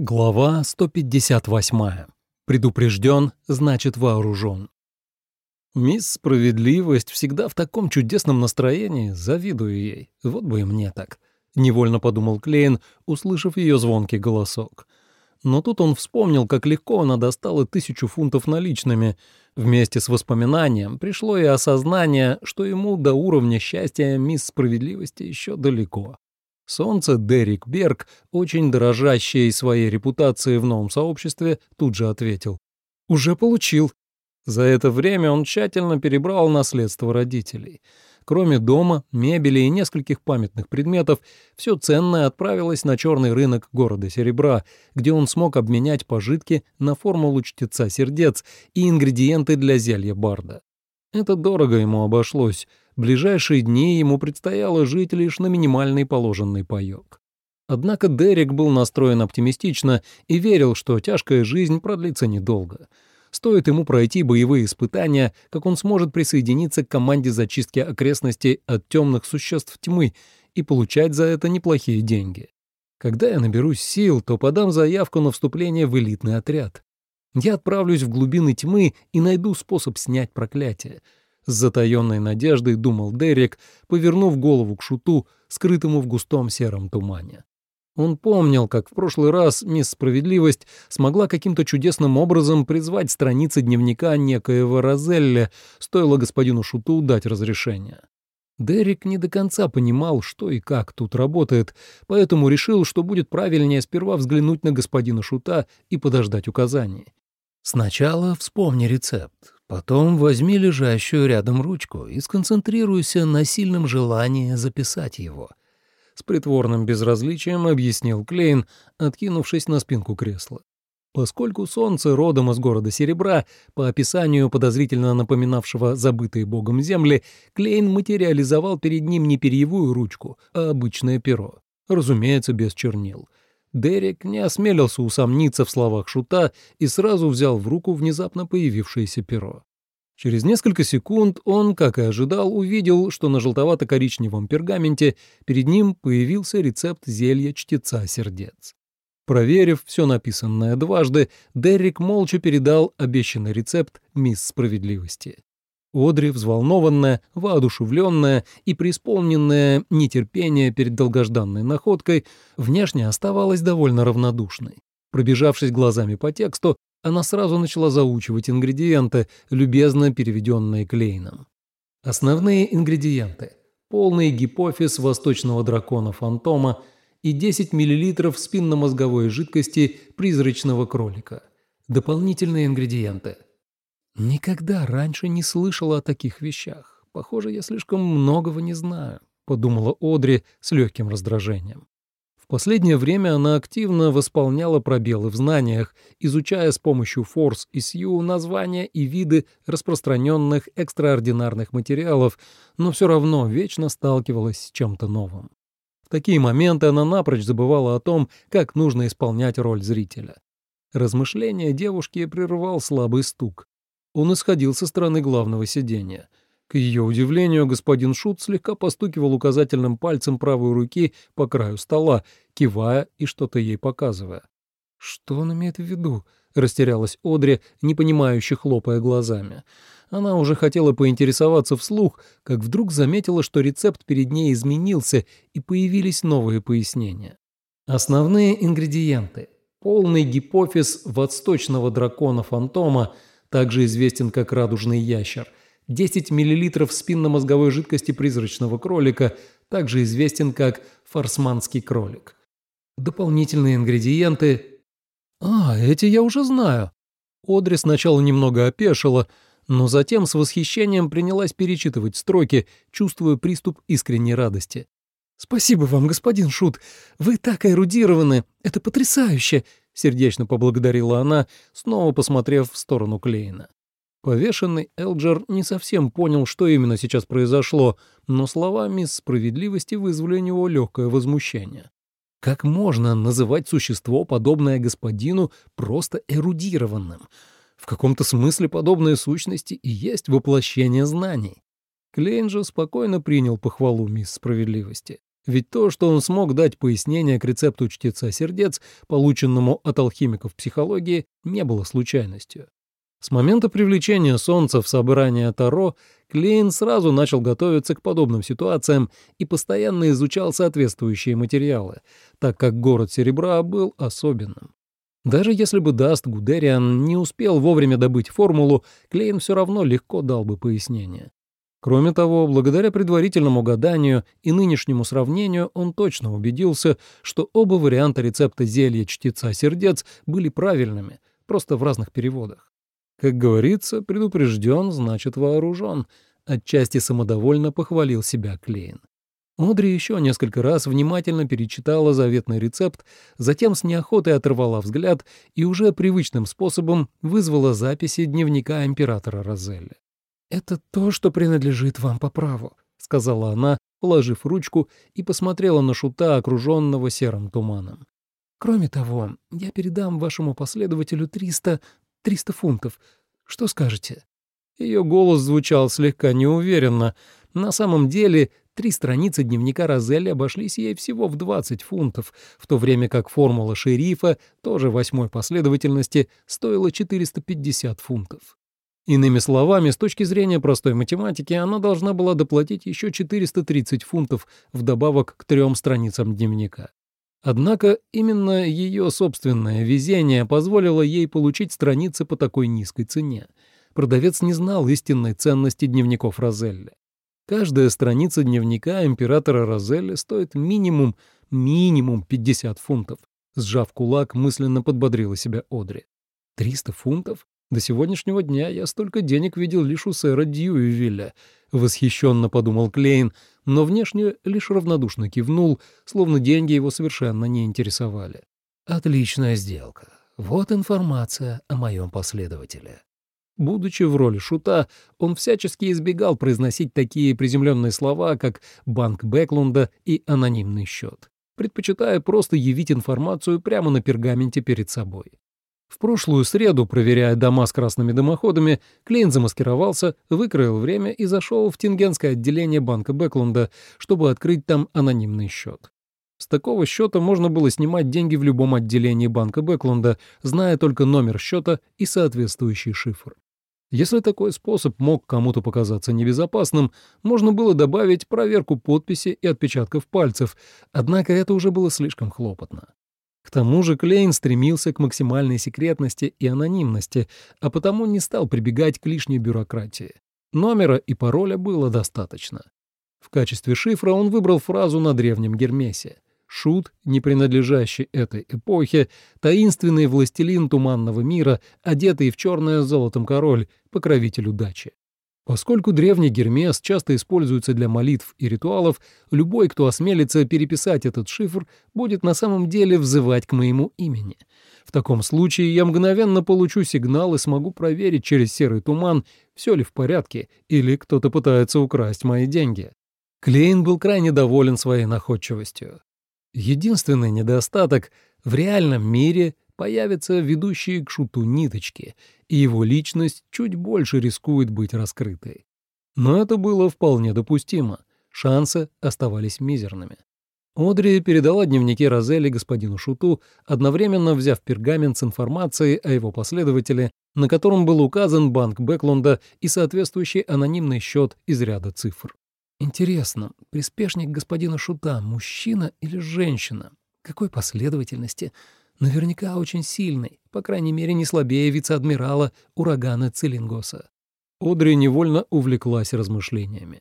Глава 158. Предупрежден, значит вооружен. Мисс Справедливость всегда в таком чудесном настроении, завидую ей. Вот бы и мне так. Невольно подумал Клейн, услышав ее звонкий голосок. Но тут он вспомнил, как легко она достала тысячу фунтов наличными. Вместе с воспоминанием пришло и осознание, что ему до уровня счастья мисс Справедливости еще далеко. Солнце Дерек Берг, очень дорожащий своей репутацией в новом сообществе, тут же ответил. «Уже получил». За это время он тщательно перебрал наследство родителей. Кроме дома, мебели и нескольких памятных предметов, все ценное отправилось на черный рынок города Серебра, где он смог обменять пожитки на формулу чтеца сердец и ингредиенты для зелья Барда. Это дорого ему обошлось — ближайшие дни ему предстояло жить лишь на минимальный положенный паёк. Однако Дерек был настроен оптимистично и верил, что тяжкая жизнь продлится недолго. Стоит ему пройти боевые испытания, как он сможет присоединиться к команде зачистки окрестностей от темных существ тьмы и получать за это неплохие деньги. Когда я наберусь сил, то подам заявку на вступление в элитный отряд. Я отправлюсь в глубины тьмы и найду способ снять проклятие — с затаенной надеждой думал Дерек, повернув голову к шуту, скрытому в густом сером тумане. Он помнил, как в прошлый раз мисс Справедливость смогла каким-то чудесным образом призвать страницы дневника некоего Розелля, стоило господину Шуту дать разрешение. Дерек не до конца понимал, что и как тут работает, поэтому решил, что будет правильнее сперва взглянуть на господина Шута и подождать указаний. «Сначала вспомни рецепт. Потом возьми лежащую рядом ручку и сконцентрируйся на сильном желании записать его. С притворным безразличием объяснил Клейн, откинувшись на спинку кресла. Поскольку солнце родом из города Серебра, по описанию подозрительно напоминавшего забытые богом земли, Клейн материализовал перед ним не перьевую ручку, а обычное перо. Разумеется, без чернил. Дерек не осмелился усомниться в словах Шута и сразу взял в руку внезапно появившееся перо. Через несколько секунд он, как и ожидал, увидел, что на желтовато-коричневом пергаменте перед ним появился рецепт зелья чтеца сердец. Проверив все написанное дважды, Дерек молча передал обещанный рецепт мисс Справедливости. Одри, взволнованная, воодушевленная и преисполненная нетерпения перед долгожданной находкой, внешне оставалась довольно равнодушной. Пробежавшись глазами по тексту, она сразу начала заучивать ингредиенты, любезно переведенные Клейном. Основные ингредиенты. Полный гипофиз восточного дракона-фантома и 10 мл спинномозговой жидкости призрачного кролика. Дополнительные ингредиенты – Никогда раньше не слышала о таких вещах. Похоже, я слишком многого не знаю, подумала Одри с легким раздражением. Последнее время она активно восполняла пробелы в знаниях, изучая с помощью Форс и Сью названия и виды распространенных экстраординарных материалов, но все равно вечно сталкивалась с чем-то новым. В такие моменты она напрочь забывала о том, как нужно исполнять роль зрителя. Размышления девушки прервал слабый стук. Он исходил со стороны главного сиденья. К ее удивлению, господин Шут слегка постукивал указательным пальцем правой руки по краю стола, кивая и что-то ей показывая. «Что он имеет в виду?» — растерялась Одри, непонимающе хлопая глазами. Она уже хотела поинтересоваться вслух, как вдруг заметила, что рецепт перед ней изменился, и появились новые пояснения. Основные ингредиенты. Полный гипофиз восточного дракона-фантома — также известен как радужный ящер, 10 мл спинномозговой жидкости призрачного кролика, также известен как форсманский кролик. Дополнительные ингредиенты... А, эти я уже знаю. Одри сначала немного опешила, но затем с восхищением принялась перечитывать строки, чувствуя приступ искренней радости. «Спасибо вам, господин Шут. Вы так эрудированы. Это потрясающе сердечно поблагодарила она, снова посмотрев в сторону Клейна. Повешенный Элджер не совсем понял, что именно сейчас произошло, но слова мисс Справедливости вызвали у него легкое возмущение. Как можно называть существо, подобное господину, просто эрудированным? В каком-то смысле подобные сущности и есть воплощение знаний. Клейн же спокойно принял похвалу мисс Справедливости. Ведь то, что он смог дать пояснение к рецепту чтеца сердец, полученному от алхимиков психологии, не было случайностью. С момента привлечения Солнца в собрание Таро Клейн сразу начал готовиться к подобным ситуациям и постоянно изучал соответствующие материалы, так как город Серебра был особенным. Даже если бы Даст Гудериан не успел вовремя добыть формулу, Клейн все равно легко дал бы пояснение. Кроме того, благодаря предварительному гаданию и нынешнему сравнению он точно убедился, что оба варианта рецепта зелья чтеца сердец были правильными, просто в разных переводах. Как говорится, предупрежден, значит вооружен. Отчасти самодовольно похвалил себя Клейн. Одри еще несколько раз внимательно перечитала заветный рецепт, затем с неохотой оторвала взгляд и уже привычным способом вызвала записи дневника императора Розелли. «Это то, что принадлежит вам по праву», — сказала она, положив ручку и посмотрела на шута, окруженного серым туманом. «Кроме того, я передам вашему последователю триста... триста фунтов. Что скажете?» Ее голос звучал слегка неуверенно. На самом деле, три страницы дневника Розелли обошлись ей всего в 20 фунтов, в то время как формула шерифа, тоже восьмой последовательности, стоила 450 фунтов. Иными словами, с точки зрения простой математики, она должна была доплатить еще 430 фунтов вдобавок к трем страницам дневника. Однако именно ее собственное везение позволило ей получить страницы по такой низкой цене. Продавец не знал истинной ценности дневников Розелли. Каждая страница дневника императора Розелли стоит минимум, минимум 50 фунтов. Сжав кулак, мысленно подбодрила себя Одри. 300 фунтов? До сегодняшнего дня я столько денег видел лишь у сэра Дьюивилля, — восхищенно подумал Клейн, но внешне лишь равнодушно кивнул, словно деньги его совершенно не интересовали. «Отличная сделка. Вот информация о моем последователе». Будучи в роли шута, он всячески избегал произносить такие приземленные слова, как «банк Бэклунда» и «анонимный счет», предпочитая просто явить информацию прямо на пергаменте перед собой. В прошлую среду, проверяя дома с красными дымоходами, Клейн замаскировался, выкроил время и зашел в Тингенское отделение банка Бэклунда, чтобы открыть там анонимный счет. С такого счета можно было снимать деньги в любом отделении банка Бэклунда, зная только номер счета и соответствующий шифр. Если такой способ мог кому-то показаться небезопасным, можно было добавить проверку подписи и отпечатков пальцев, однако это уже было слишком хлопотно. К тому же Клейн стремился к максимальной секретности и анонимности, а потому не стал прибегать к лишней бюрократии. Номера и пароля было достаточно. В качестве шифра он выбрал фразу на древнем Гермесе. Шут, не принадлежащий этой эпохе, таинственный властелин туманного мира, одетый в черное золотом король, покровитель удачи. Поскольку древний Гермес часто используется для молитв и ритуалов, любой, кто осмелится переписать этот шифр, будет на самом деле взывать к моему имени. В таком случае я мгновенно получу сигнал и смогу проверить через серый туман, все ли в порядке, или кто-то пытается украсть мои деньги. Клейн был крайне доволен своей находчивостью. Единственный недостаток — в реальном мире появятся ведущие к шуту ниточки, и его личность чуть больше рискует быть раскрытой. Но это было вполне допустимо, шансы оставались мизерными. Одри передала дневники Розели господину Шуту, одновременно взяв пергамент с информацией о его последователе, на котором был указан банк Бэклунда и соответствующий анонимный счет из ряда цифр. Интересно, приспешник господина Шута — мужчина или женщина? Какой последовательности? Наверняка очень сильный, по крайней мере, не слабее вице-адмирала урагана Целингоса. Одри невольно увлеклась размышлениями.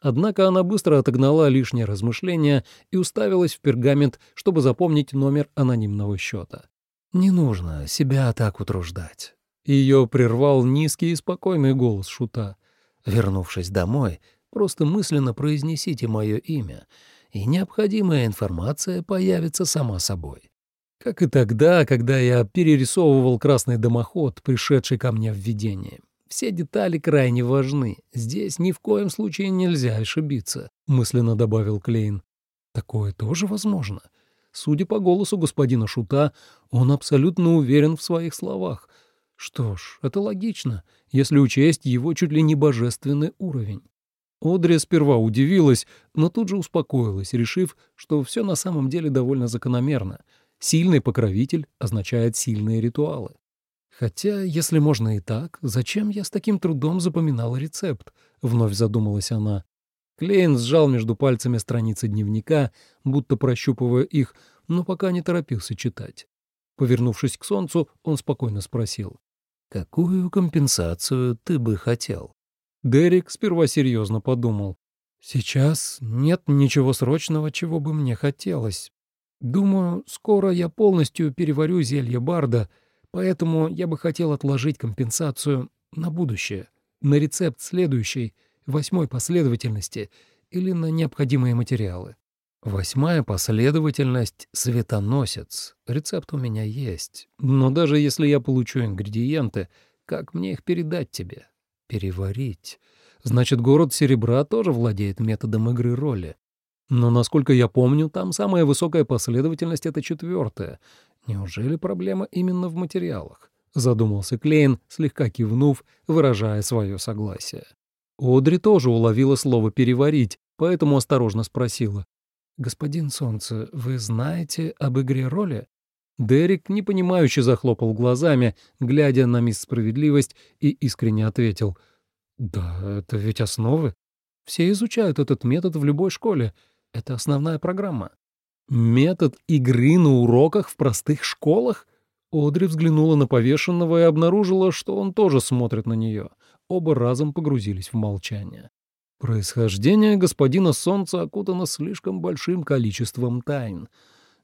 Однако она быстро отогнала лишние размышления и уставилась в пергамент, чтобы запомнить номер анонимного счета. «Не нужно себя так утруждать». Ее прервал низкий и спокойный голос Шута. «Вернувшись домой, просто мысленно произнесите мое имя, и необходимая информация появится сама собой. Как и тогда, когда я перерисовывал красный дымоход, пришедший ко мне в видение. Все детали крайне важны. Здесь ни в коем случае нельзя ошибиться, мысленно добавил Клейн. Такое тоже возможно. Судя по голосу господина Шута, он абсолютно уверен в своих словах. Что ж, это логично, если учесть его чуть ли не божественный уровень. Одри сперва удивилась, но тут же успокоилась, решив, что все на самом деле довольно закономерно. Сильный покровитель означает сильные ритуалы. Хотя, если можно и так, зачем я с таким трудом запоминала рецепт? Вновь задумалась она. Клейн сжал между пальцами страницы дневника, будто прощупывая их, но пока не торопился читать. Повернувшись к солнцу, он спокойно спросил. «Какую компенсацию ты бы хотел?» Дерек сперва серьезно подумал. «Сейчас нет ничего срочного, чего бы мне хотелось. Думаю, скоро я полностью переварю зелье Барда, поэтому я бы хотел отложить компенсацию на будущее, на рецепт следующей, восьмой последовательности или на необходимые материалы. Восьмая последовательность — светоносец. Рецепт у меня есть. Но даже если я получу ингредиенты, как мне их передать тебе? Переварить. Значит, город Серебра тоже владеет методом игры роли. Но, насколько я помню, там самая высокая последовательность — это четвертая. Неужели проблема именно в материалах? Задумался Клейн, слегка кивнув, выражая свое согласие. Одри тоже уловила слово «переварить», поэтому осторожно спросила. «Господин Солнце, вы знаете об игре роли?» Дерек непонимающе захлопал глазами, глядя на мисс Справедливость, и искренне ответил. «Да, это ведь основы. Все изучают этот метод в любой школе. Это основная программа». «Метод игры на уроках в простых школах?» Одри взглянула на повешенного и обнаружила, что он тоже смотрит на нее. Оба разом погрузились в молчание. Происхождение господина Солнца окутано слишком большим количеством тайн —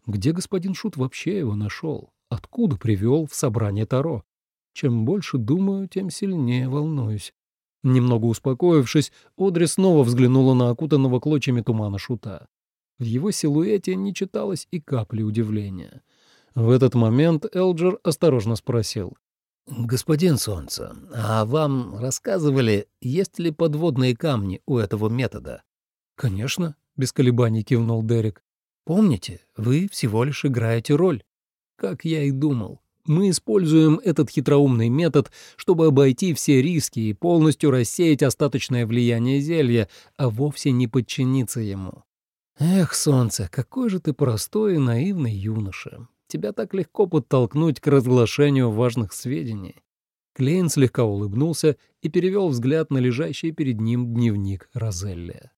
где господин Шут вообще его нашел? Откуда привел в собрание Таро? Чем больше думаю, тем сильнее волнуюсь. Немного успокоившись, Одри снова взглянула на окутанного клочьями тумана Шута. В его силуэте не читалось и капли удивления. В этот момент Элджер осторожно спросил. «Господин Солнце, а вам рассказывали, есть ли подводные камни у этого метода?» «Конечно», — без колебаний кивнул Дерек. Помните, вы всего лишь играете роль. Как я и думал. Мы используем этот хитроумный метод, чтобы обойти все риски и полностью рассеять остаточное влияние зелья, а вовсе не подчиниться ему. Эх, солнце, какой же ты простой и наивный юноша. Тебя так легко подтолкнуть к разглашению важных сведений. Клейн слегка улыбнулся и перевел взгляд на лежащий перед ним дневник Розелли.